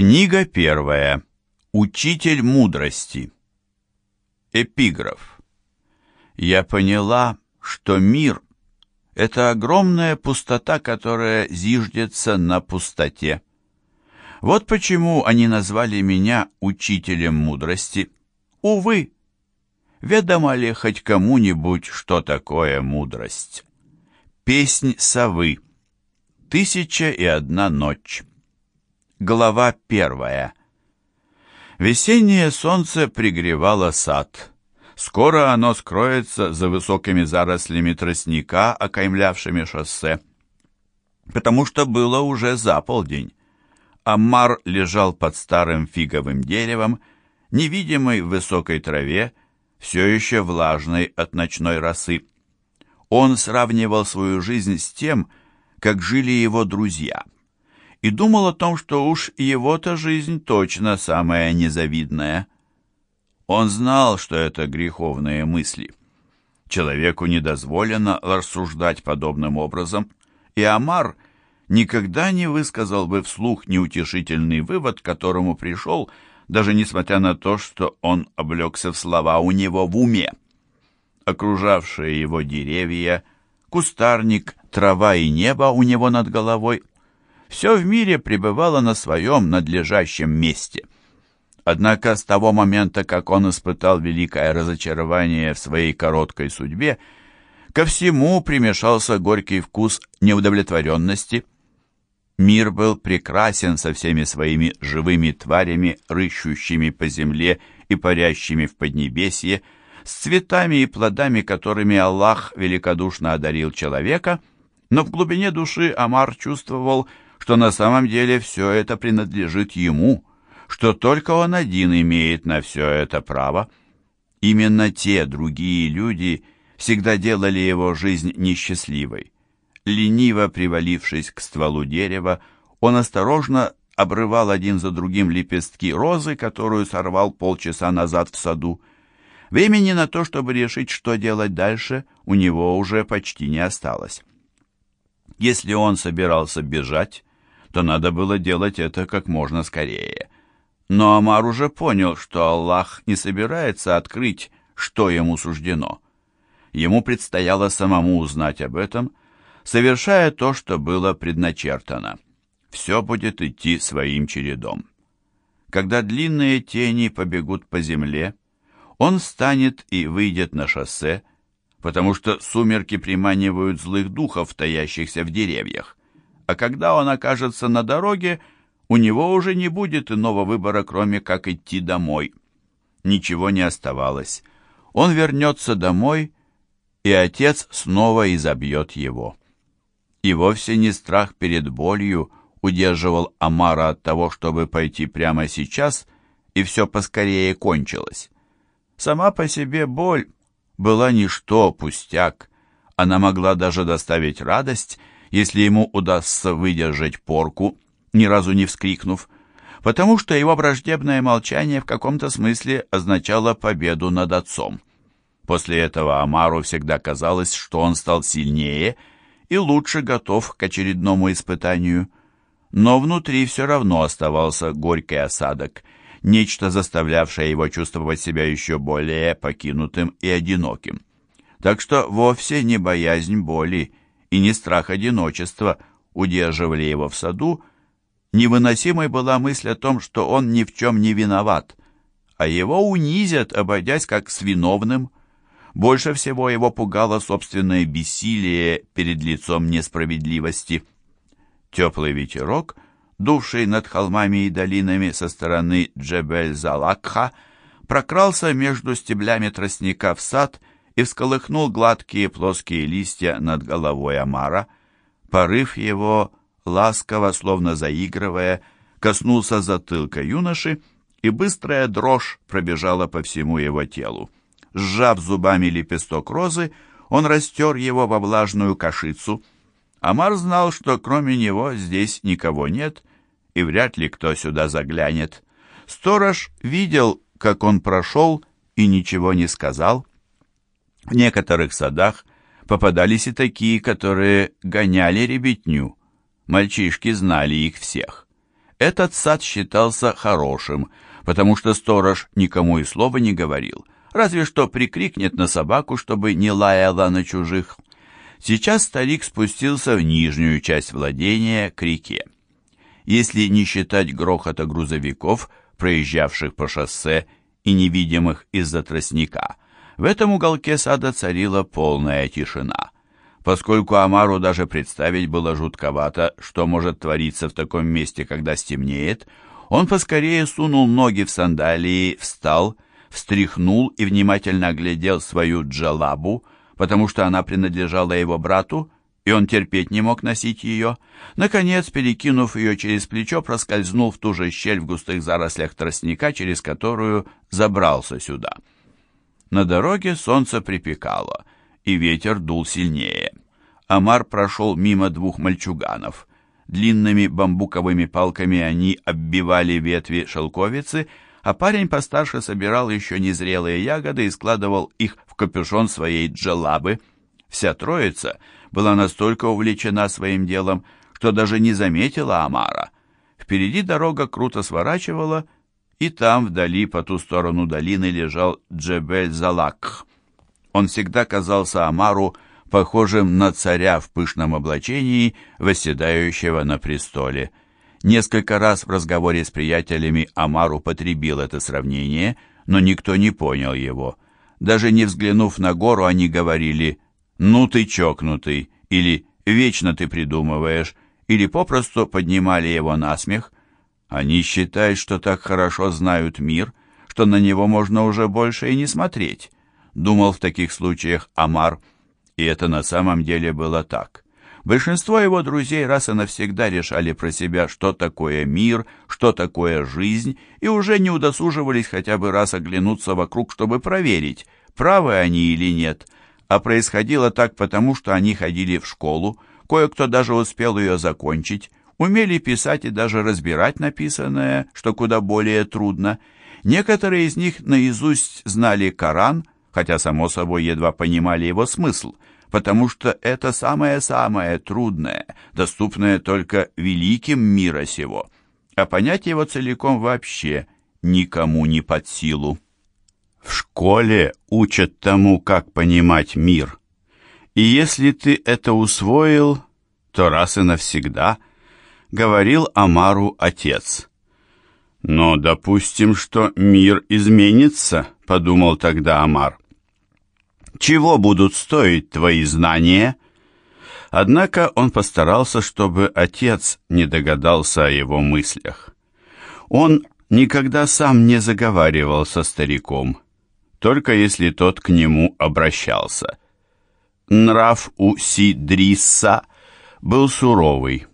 Книга первая. Учитель мудрости. Эпиграф. Я поняла, что мир — это огромная пустота, которая зиждется на пустоте. Вот почему они назвали меня учителем мудрости. Увы, ведомо ли хоть кому-нибудь, что такое мудрость? Песнь совы. Тысяча и одна ночь. Глава первая. Весеннее солнце пригревало сад. Скоро оно скроется за высокими зарослями тростника, окаймлявшими шоссе. Потому что было уже за полдень. Амар лежал под старым фиговым деревом, невидимый в высокой траве, все еще влажной от ночной росы. Он сравнивал свою жизнь с тем, как жили его друзья — и думал о том, что уж его-то жизнь точно самая незавидная. Он знал, что это греховные мысли. Человеку не дозволено рассуждать подобным образом, и Амар никогда не высказал бы вслух неутешительный вывод, к которому пришел, даже несмотря на то, что он облегся в слова у него в уме. Окружавшие его деревья, кустарник, трава и небо у него над головой все в мире пребывало на своем надлежащем месте. Однако с того момента, как он испытал великое разочарование в своей короткой судьбе, ко всему примешался горький вкус неудовлетворенности. Мир был прекрасен со всеми своими живыми тварями, рыщущими по земле и парящими в Поднебесье, с цветами и плодами, которыми Аллах великодушно одарил человека, но в глубине души Амар чувствовал, что на самом деле все это принадлежит ему, что только он один имеет на все это право. Именно те другие люди всегда делали его жизнь несчастливой. Лениво привалившись к стволу дерева, он осторожно обрывал один за другим лепестки розы, которую сорвал полчаса назад в саду. Времени на то, чтобы решить, что делать дальше, у него уже почти не осталось. Если он собирался бежать, то надо было делать это как можно скорее. Но Амар уже понял, что Аллах не собирается открыть, что ему суждено. Ему предстояло самому узнать об этом, совершая то, что было предначертано. Все будет идти своим чередом. Когда длинные тени побегут по земле, он встанет и выйдет на шоссе, потому что сумерки приманивают злых духов, таящихся в деревьях а когда он окажется на дороге, у него уже не будет иного выбора, кроме как идти домой. Ничего не оставалось. Он вернется домой, и отец снова изобьет его. И вовсе не страх перед болью удерживал Амара от того, чтобы пойти прямо сейчас, и все поскорее кончилось. Сама по себе боль была ничто, пустяк. Она могла даже доставить радость, если ему удастся выдержать порку, ни разу не вскрикнув, потому что его враждебное молчание в каком-то смысле означало победу над отцом. После этого Амару всегда казалось, что он стал сильнее и лучше готов к очередному испытанию. Но внутри все равно оставался горький осадок, нечто заставлявшее его чувствовать себя еще более покинутым и одиноким. Так что вовсе не боязнь боли и не страх одиночества удерживали его в саду, невыносимой была мысль о том, что он ни в чем не виноват, а его унизят, обойдясь как с виновным. Больше всего его пугало собственное бессилие перед лицом несправедливости. Теплый ветерок, дувший над холмами и долинами со стороны Джебель-Залакха, прокрался между стеблями тростника в сад и всколыхнул гладкие плоские листья над головой Амара. Порыв его, ласково, словно заигрывая, коснулся затылка юноши, и быстрая дрожь пробежала по всему его телу. Сжав зубами лепесток розы, он растер его во влажную кашицу. Амар знал, что кроме него здесь никого нет, и вряд ли кто сюда заглянет. Сторож видел, как он прошел, и ничего не сказал. В некоторых садах попадались и такие, которые гоняли ребятню. Мальчишки знали их всех. Этот сад считался хорошим, потому что сторож никому и слова не говорил, разве что прикрикнет на собаку, чтобы не лаяла на чужих. Сейчас старик спустился в нижнюю часть владения к реке. Если не считать грохота грузовиков, проезжавших по шоссе и невидимых из-за тростника, в этом уголке сада царила полная тишина. Поскольку Амару даже представить было жутковато, что может твориться в таком месте, когда стемнеет, он поскорее сунул ноги в сандалии, встал, встряхнул и внимательно оглядел свою джалабу, потому что она принадлежала его брату, и он терпеть не мог носить ее. Наконец, перекинув ее через плечо, проскользнул в ту же щель в густых зарослях тростника, через которую забрался сюда. На дороге солнце припекало, и ветер дул сильнее. Амар прошел мимо двух мальчуганов. Длинными бамбуковыми палками они оббивали ветви шелковицы, а парень постарше собирал еще незрелые ягоды и складывал их в капюшон своей джалабы. Вся троица была настолько увлечена своим делом, что даже не заметила Амара. Впереди дорога круто сворачивала, и там, вдали, по ту сторону долины, лежал Джебель-Залак. Он всегда казался Амару похожим на царя в пышном облачении, восседающего на престоле. Несколько раз в разговоре с приятелями Амар употребил это сравнение, но никто не понял его. Даже не взглянув на гору, они говорили «ну ты чокнутый» или «вечно ты придумываешь», или попросту поднимали его на смех. Они считают, что так хорошо знают мир, что на него можно уже больше и не смотреть, думал в таких случаях Амар, и это на самом деле было так. Большинство его друзей раз и навсегда решали про себя, что такое мир, что такое жизнь, и уже не удосуживались хотя бы раз оглянуться вокруг, чтобы проверить, правы они или нет. А происходило так потому, что они ходили в школу, кое-кто даже успел ее закончить, умели писать и даже разбирать написанное, что куда более трудно. Некоторые из них наизусть знали Коран, хотя, само собой, едва понимали его смысл – потому что это самое-самое трудное, доступное только великим мира сего, а понять его целиком вообще никому не под силу. В школе учат тому, как понимать мир. И если ты это усвоил, то раз и навсегда, говорил Амару отец. Но допустим, что мир изменится, подумал тогда Амар. Чего будут стоить твои знания? Однако он постарался, чтобы отец не догадался о его мыслях. Он никогда сам не заговаривал со стариком, только если тот к нему обращался. Нрав у Сидрисса был суровый,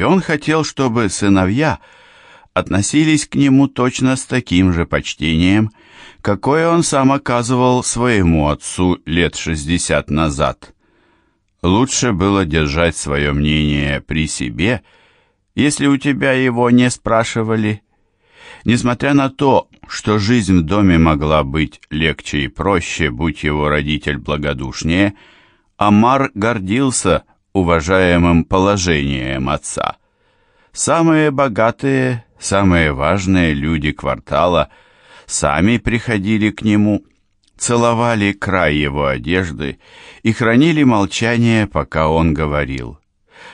и он хотел, чтобы сыновья относились к нему точно с таким же почтением, какое он сам оказывал своему отцу лет шестьдесят назад. Лучше было держать свое мнение при себе, если у тебя его не спрашивали. Несмотря на то, что жизнь в доме могла быть легче и проще, будь его родитель благодушнее, Амар гордился уважаемым положением отца. Самые богатые, самые важные люди квартала – сами приходили к нему, целовали край его одежды и хранили молчание, пока он говорил.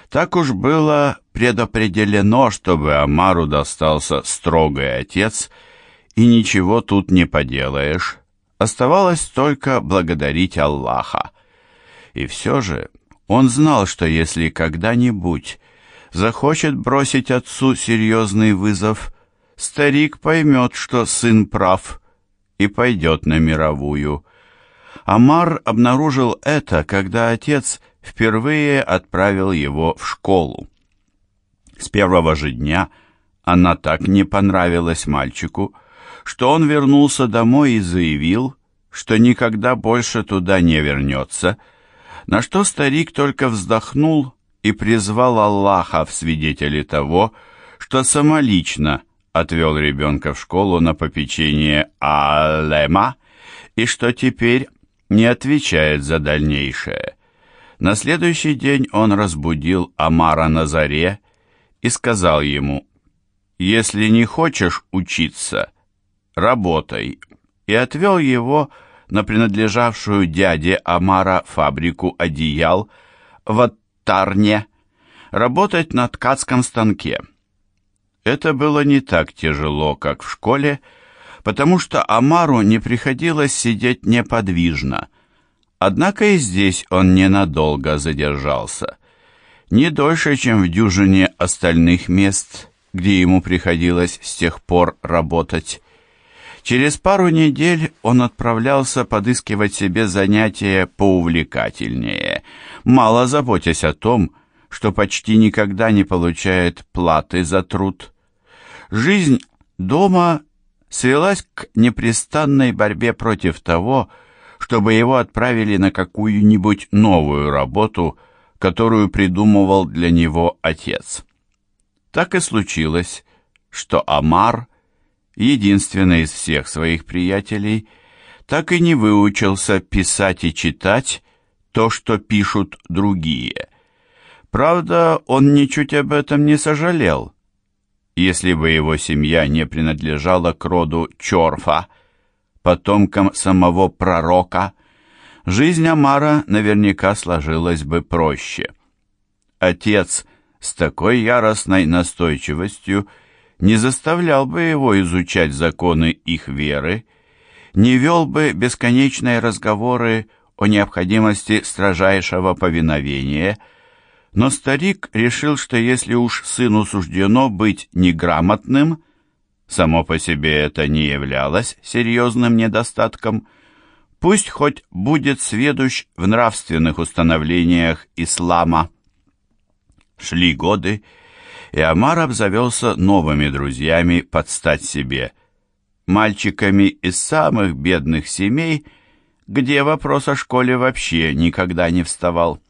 Так уж было предопределено, чтобы Амару достался строгий отец, и ничего тут не поделаешь. Оставалось только благодарить Аллаха. И все же он знал, что если когда-нибудь захочет бросить отцу серьезный вызов, старик поймет, что сын прав, и пойдет на мировую. Амар обнаружил это, когда отец впервые отправил его в школу. С первого же дня она так не понравилась мальчику, что он вернулся домой и заявил, что никогда больше туда не вернется, на что старик только вздохнул и призвал Аллаха в свидетели того, что самолично отвел ребенка в школу на попечение Алема и что теперь не отвечает за дальнейшее. На следующий день он разбудил Амара на заре и сказал ему, «Если не хочешь учиться, работай», и отвел его на принадлежавшую дяде Амара фабрику одеял в Оттарне, работать на ткацком станке. Это было не так тяжело, как в школе, потому что Амару не приходилось сидеть неподвижно. Однако и здесь он ненадолго задержался. Не дольше, чем в дюжине остальных мест, где ему приходилось с тех пор работать. Через пару недель он отправлялся подыскивать себе занятия поувлекательнее, мало заботясь о том, что почти никогда не получает платы за труд. Жизнь дома свелась к непрестанной борьбе против того, чтобы его отправили на какую-нибудь новую работу, которую придумывал для него отец. Так и случилось, что Амар, единственный из всех своих приятелей, так и не выучился писать и читать то, что пишут другие. Правда, он ничуть об этом не сожалел. Если бы его семья не принадлежала к роду Чорфа, потомкам самого пророка, жизнь Амара наверняка сложилась бы проще. Отец с такой яростной настойчивостью не заставлял бы его изучать законы их веры, не вел бы бесконечные разговоры о необходимости строжайшего повиновения – но старик решил, что если уж сыну суждено быть неграмотным, само по себе это не являлось серьезным недостатком, пусть хоть будет сведущ в нравственных установлениях ислама. Шли годы, и Амар обзавелся новыми друзьями под стать себе, мальчиками из самых бедных семей, где вопрос о школе вообще никогда не вставал.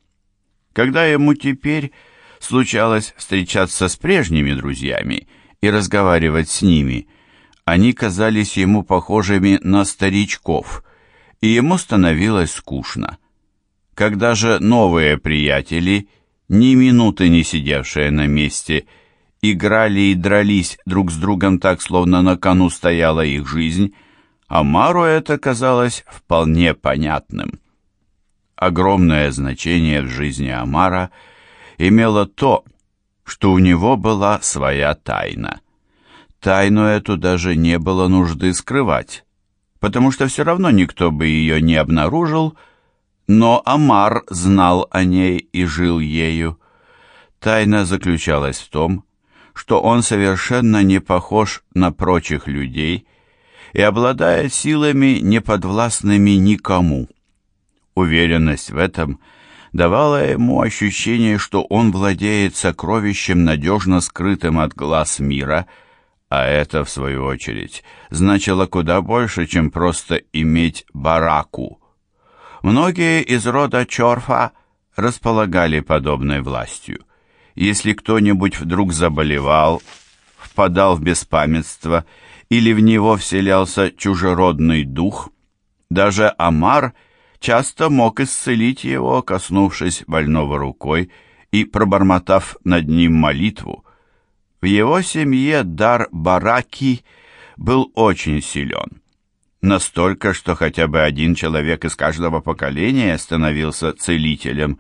Когда ему теперь случалось встречаться с прежними друзьями и разговаривать с ними, они казались ему похожими на старичков, и ему становилось скучно. Когда же новые приятели, ни минуты не сидевшие на месте, играли и дрались друг с другом так, словно на кону стояла их жизнь, Амару это казалось вполне понятным. Огромное значение в жизни Амара имело то, что у него была своя тайна. Тайну эту даже не было нужды скрывать, потому что все равно никто бы ее не обнаружил, но Амар знал о ней и жил ею. Тайна заключалась в том, что он совершенно не похож на прочих людей и обладает силами, неподвластными никому. Уверенность в этом давала ему ощущение, что он владеет сокровищем, надежно скрытым от глаз мира, а это, в свою очередь, значило куда больше, чем просто иметь бараку. Многие из рода Чорфа располагали подобной властью. Если кто-нибудь вдруг заболевал, впадал в беспамятство или в него вселялся чужеродный дух, даже Амар – часто мог исцелить его, коснувшись больного рукой и пробормотав над ним молитву. В его семье дар бараки был очень силен. Настолько, что хотя бы один человек из каждого поколения становился целителем.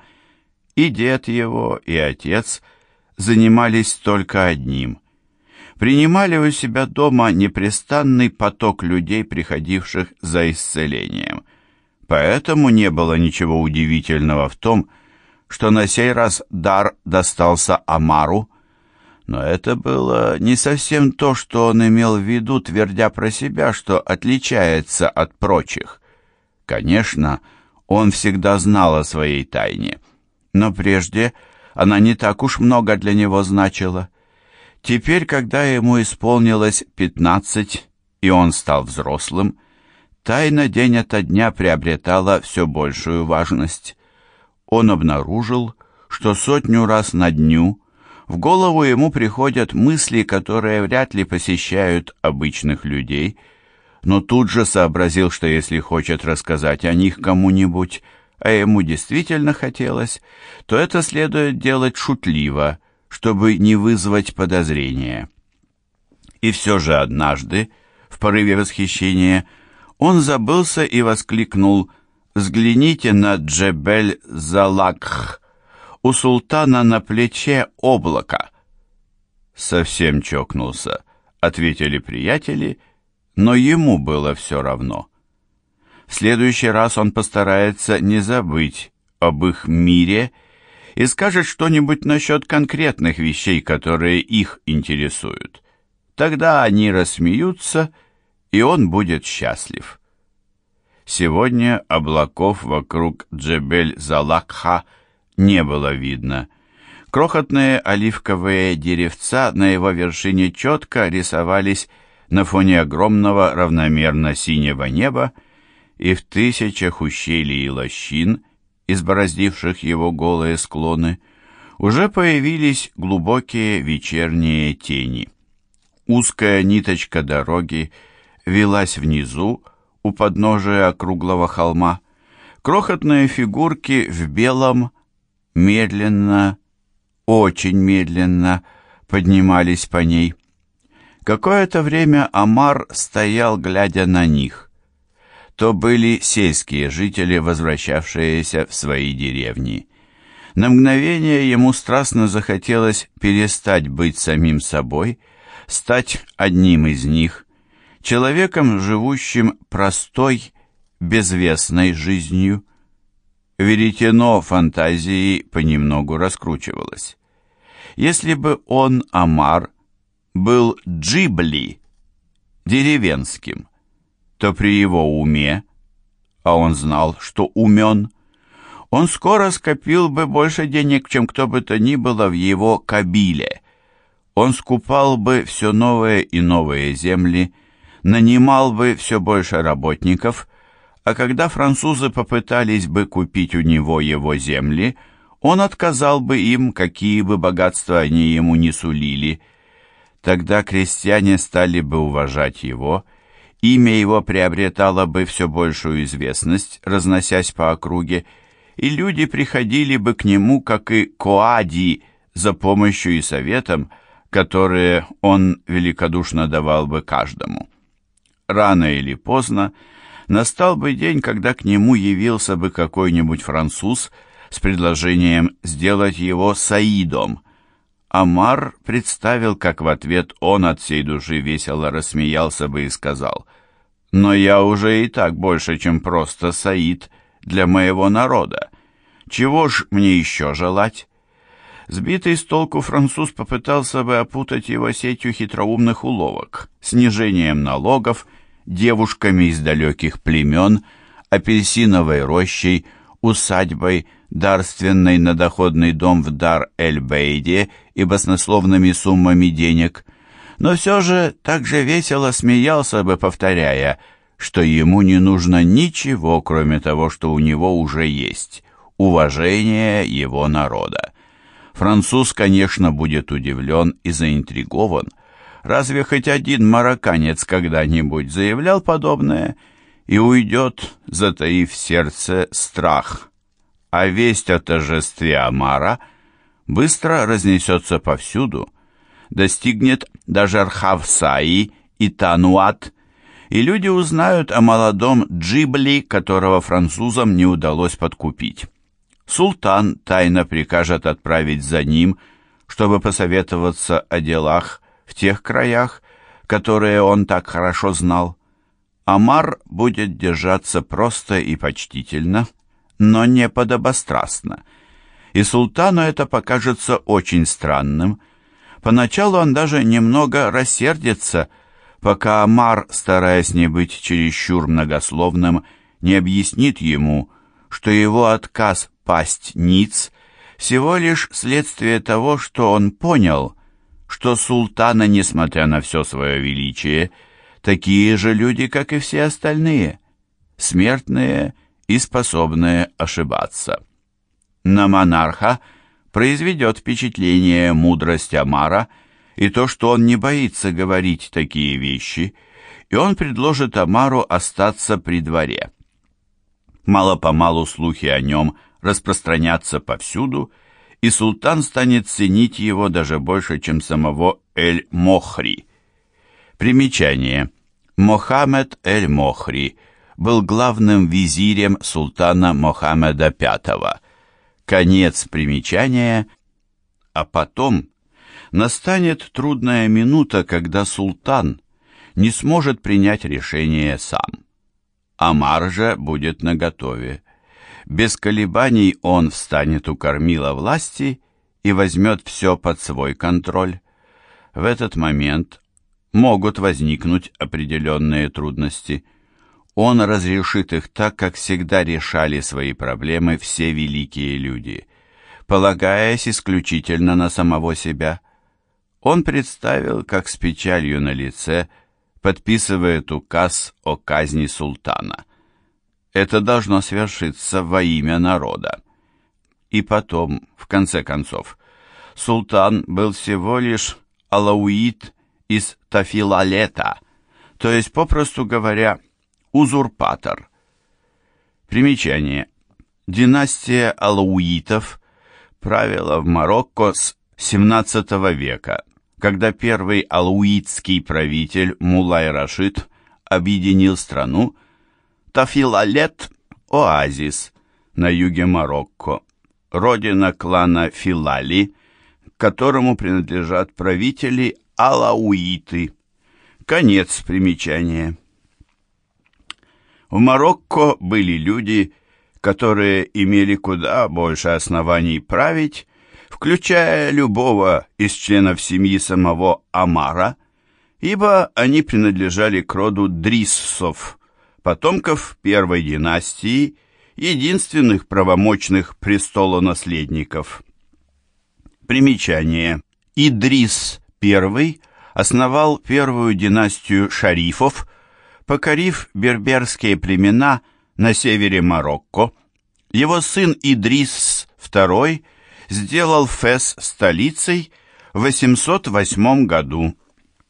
И дед его, и отец занимались только одним. Принимали у себя дома непрестанный поток людей, приходивших за исцелением – Поэтому не было ничего удивительного в том, что на сей раз дар достался Амару, но это было не совсем то, что он имел в виду, твердя про себя, что отличается от прочих. Конечно, он всегда знал о своей тайне, но прежде она не так уж много для него значила. Теперь, когда ему исполнилось пятнадцать, и он стал взрослым, Тайна день ото дня приобретала все большую важность. Он обнаружил, что сотню раз на дню в голову ему приходят мысли, которые вряд ли посещают обычных людей, но тут же сообразил, что если хочет рассказать о них кому-нибудь, а ему действительно хотелось, то это следует делать шутливо, чтобы не вызвать подозрения. И все же однажды, в порыве восхищения, он забылся и воскликнул «Взгляните на Джебель Залакх! У султана на плече облако!» «Совсем чокнулся», — ответили приятели, но ему было все равно. В следующий раз он постарается не забыть об их мире и скажет что-нибудь насчет конкретных вещей, которые их интересуют. Тогда они рассмеются, и он будет счастлив. Сегодня облаков вокруг Джебель-Залакха не было видно. Крохотные оливковые деревца на его вершине четко рисовались на фоне огромного равномерно синего неба, и в тысячах ущелий и лощин, избороздивших его голые склоны, уже появились глубокие вечерние тени. Узкая ниточка дороги велась внизу, у подножия округлого холма. Крохотные фигурки в белом медленно, очень медленно поднимались по ней. Какое-то время Амар стоял, глядя на них. То были сельские жители, возвращавшиеся в свои деревни. На мгновение ему страстно захотелось перестать быть самим собой, стать одним из них, человеком, живущим простой, безвестной жизнью. Веретено фантазии понемногу раскручивалось. Если бы он, Амар, был Джибли, деревенским, то при его уме, а он знал, что умен, он скоро скопил бы больше денег, чем кто бы то ни было в его кабиле. Он скупал бы все новые и новые земли, нанимал бы все больше работников, а когда французы попытались бы купить у него его земли, он отказал бы им, какие бы богатства они ему не сулили. Тогда крестьяне стали бы уважать его, имя его приобретало бы все большую известность, разносясь по округе, и люди приходили бы к нему, как и Коади, за помощью и советом, которые он великодушно давал бы каждому рано или поздно настал бы день, когда к нему явился бы какой-нибудь француз с предложением сделать его Саидом. Амар представил, как в ответ он от всей души весело рассмеялся бы и сказал, «Но я уже и так больше, чем просто Саид для моего народа. Чего ж мне еще желать?» Сбитый с толку француз попытался бы опутать его сетью хитроумных уловок, снижением налогов, девушками из далеких племен, апельсиновой рощей, усадьбой, дарственной на доходный дом в Дар-эль-Бейде и баснословными суммами денег, но все же так же весело смеялся бы, повторяя, что ему не нужно ничего, кроме того, что у него уже есть, уважение его народа. Француз, конечно, будет удивлен и заинтригован. Разве хоть один марокканец когда-нибудь заявлял подобное и уйдет, затаив сердце страх? А весть о торжестве Амара быстро разнесется повсюду, достигнет даже Архавсаи и Тануат, и люди узнают о молодом Джибли, которого французам не удалось подкупить. Султан тайно прикажет отправить за ним, чтобы посоветоваться о делах в тех краях, которые он так хорошо знал. Амар будет держаться просто и почтительно, но не подобострастно. И султану это покажется очень странным. Поначалу он даже немного рассердится, пока Амар, стараясь не быть чересчур многословным, не объяснит ему, что его отказ пасть ниц всего лишь следствие того, что он понял, что султана, несмотря на все свое величие, такие же люди, как и все остальные, смертные и способные ошибаться. На монарха произведет впечатление мудрость Амара и то, что он не боится говорить такие вещи, и он предложит Амару остаться при дворе. Мало-помалу слухи о нем распространятся повсюду, султан станет ценить его даже больше, чем самого Эль-Мохри. Примечание. Мохаммед эль-Мохри был главным визирем султана Мохаммеда V. Конец примечания. А потом настанет трудная минута, когда султан не сможет принять решение сам. Амар же будет наготове. Без колебаний он встанет у кормила власти и возьмет все под свой контроль. В этот момент могут возникнуть определенные трудности. Он разрешит их так, как всегда решали свои проблемы все великие люди, полагаясь исключительно на самого себя. Он представил, как с печалью на лице подписывает указ о казни султана. Это должно свершиться во имя народа. И потом, в конце концов, султан был всего лишь алауит из Тафилалета, то есть, попросту говоря, узурпатор. Примечание. Династия алауитов правила в Марокко с XVII века, когда первый алауитский правитель Мулай Рашид объединил страну, Тафилалет – оазис на юге Марокко, родина клана Филали, которому принадлежат правители алауиты. Конец примечания. В Марокко были люди, которые имели куда больше оснований править, включая любого из членов семьи самого Амара, ибо они принадлежали к роду Дриссов, потомков первой династии, единственных правомочных престолонаследников. Примечание. Идрис I основал первую династию шарифов, покорив берберские племена на севере Марокко. Его сын Идрис II сделал Фес столицей в 808 году.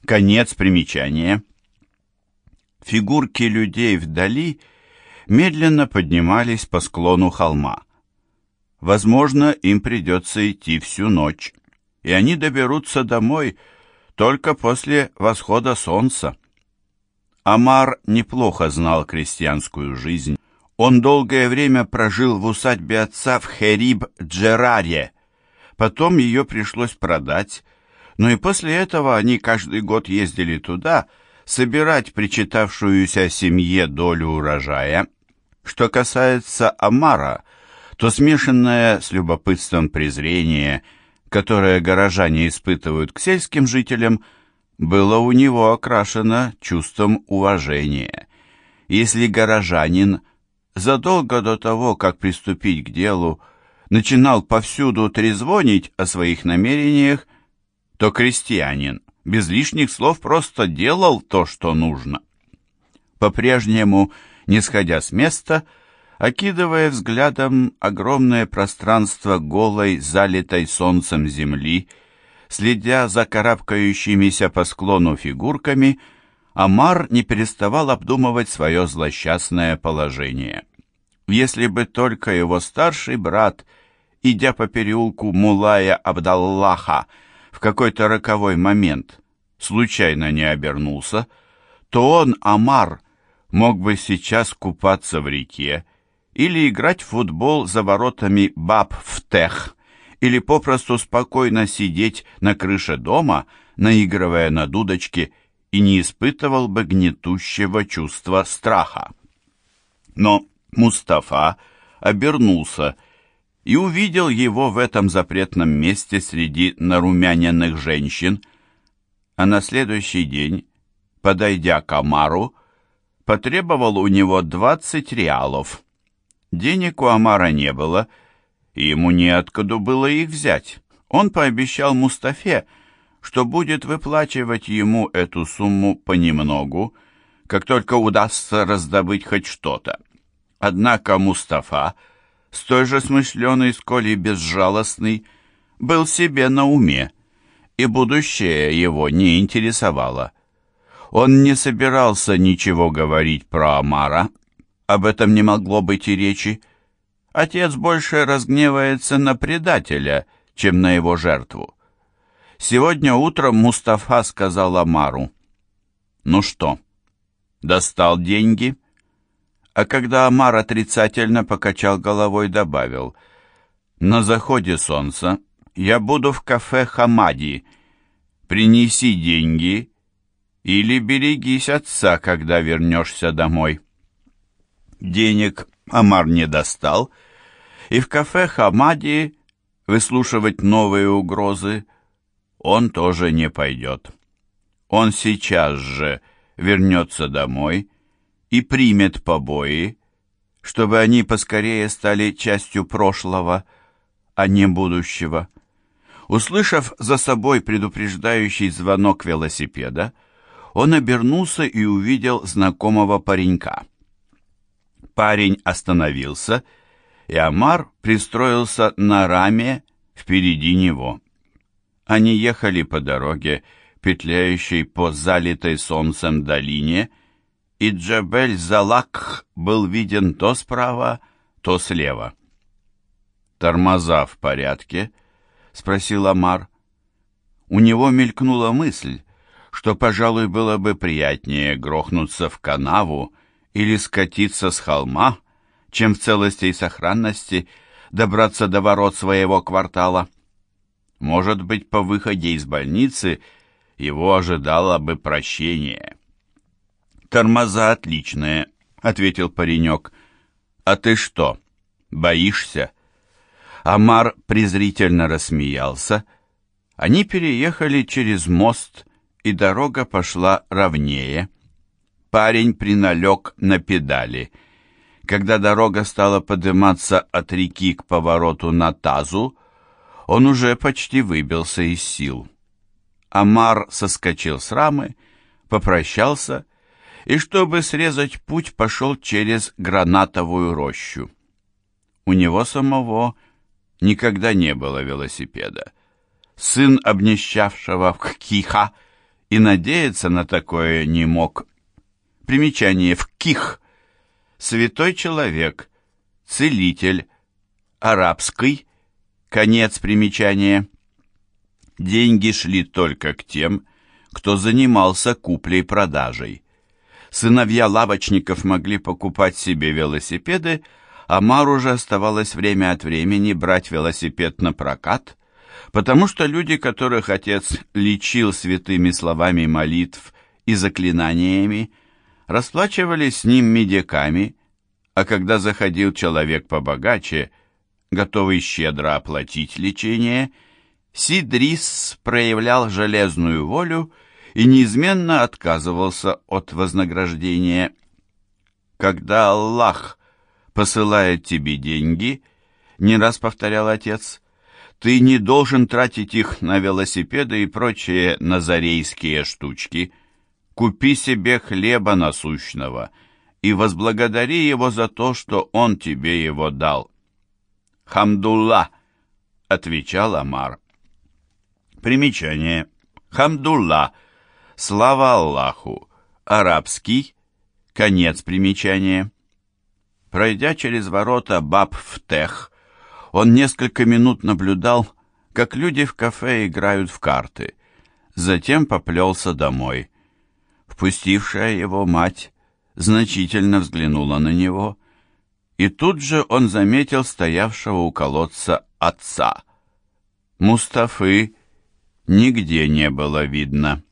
Конец примечания. Фигурки людей вдали медленно поднимались по склону холма. Возможно, им придется идти всю ночь, и они доберутся домой только после восхода солнца. Амар неплохо знал крестьянскую жизнь. Он долгое время прожил в усадьбе отца в Хериб-Джераре. Потом ее пришлось продать, но и после этого они каждый год ездили туда собирать причитавшуюся семье долю урожая. Что касается Амара, то смешанное с любопытством презрение, которое горожане испытывают к сельским жителям, было у него окрашено чувством уважения. Если горожанин задолго до того, как приступить к делу, начинал повсюду трезвонить о своих намерениях, то крестьянин без лишних слов просто делал то, что нужно. По-прежнему, не сходя с места, окидывая взглядом огромное пространство голой, залитой солнцем земли, следя за карабкающимися по склону фигурками, Амар не переставал обдумывать свое злосчастное положение. Если бы только его старший брат, идя по переулку Мулая Абдаллаха в какой-то роковой момент, случайно не обернулся, то он, Амар, мог бы сейчас купаться в реке, или играть в футбол за воротами баб в тех, или попросту спокойно сидеть на крыше дома, наигрывая на дудочке, и не испытывал бы гнетущего чувства страха. Но Мустафа обернулся и увидел его в этом запретном месте среди нарумяненных женщин, а на следующий день, подойдя к Амару, потребовал у него двадцать реалов. Денег у Амара не было, и ему неоткуда было их взять. Он пообещал Мустафе, что будет выплачивать ему эту сумму понемногу, как только удастся раздобыть хоть что-то. Однако Мустафа, столь же смышленый, сколь и безжалостный, был себе на уме, и будущее его не интересовало. Он не собирался ничего говорить про Амара, об этом не могло быть и речи. Отец больше разгневается на предателя, чем на его жертву. Сегодня утром Мустафа сказал Амару, Ну что, достал деньги? А когда Амар отрицательно покачал головой, добавил, «На заходе солнца я буду в кафе Хамади. Принеси деньги или берегись отца, когда вернешься домой». Денег Амар не достал, и в кафе Хамади выслушивать новые угрозы он тоже не пойдет. Он сейчас же вернется домой и примет побои, чтобы они поскорее стали частью прошлого, а не будущего. Услышав за собой предупреждающий звонок велосипеда, он обернулся и увидел знакомого паренька. Парень остановился, и Амар пристроился на раме впереди него. Они ехали по дороге, петляющей по залитой солнцем долине, и Джабель-Залакх был виден то справа, то слева. «Тормоза в порядке?» — спросил Амар. У него мелькнула мысль, что, пожалуй, было бы приятнее грохнуться в канаву или скатиться с холма, чем в целости и сохранности добраться до ворот своего квартала. Может быть, по выходе из больницы его ожидало бы прощение. «Тормоза отличные», — ответил паренек. «А ты что, боишься?» Амар презрительно рассмеялся. Они переехали через мост, и дорога пошла ровнее. Парень приналег на педали. Когда дорога стала подниматься от реки к повороту на Тазу, он уже почти выбился из сил. Амар соскочил с рамы, попрощался и, чтобы срезать путь, пошел через гранатовую рощу. У него самого никогда не было велосипеда. Сын обнищавшего в Киха и надеяться на такое не мог. Примечание в Ких. Святой человек, целитель, арабский, конец примечания. Деньги шли только к тем, кто занимался куплей-продажей. Сыновья лавочников могли покупать себе велосипеды, а Мару же оставалось время от времени брать велосипед на прокат, потому что люди, которых отец лечил святыми словами молитв и заклинаниями, расплачивались с ним медиками, а когда заходил человек побогаче, готовый щедро оплатить лечение, Сидрис проявлял железную волю и неизменно отказывался от вознаграждения. Когда Аллах посылает тебе деньги, не раз повторял отец, ты не должен тратить их на велосипеды и прочие назарейские штучки. Купи себе хлеба насущного и возблагодари его за то, что он тебе его дал. Хамдулла, отвечал Амар. Примечание. Хамдулла. Слава Аллаху. Арабский. Конец примечания. Пройдя через ворота Баб-в-Тех, он несколько минут наблюдал, как люди в кафе играют в карты. Затем поплелся домой. Впустившая его мать значительно взглянула на него, и тут же он заметил стоявшего у колодца отца. Мустафы нигде не было видно.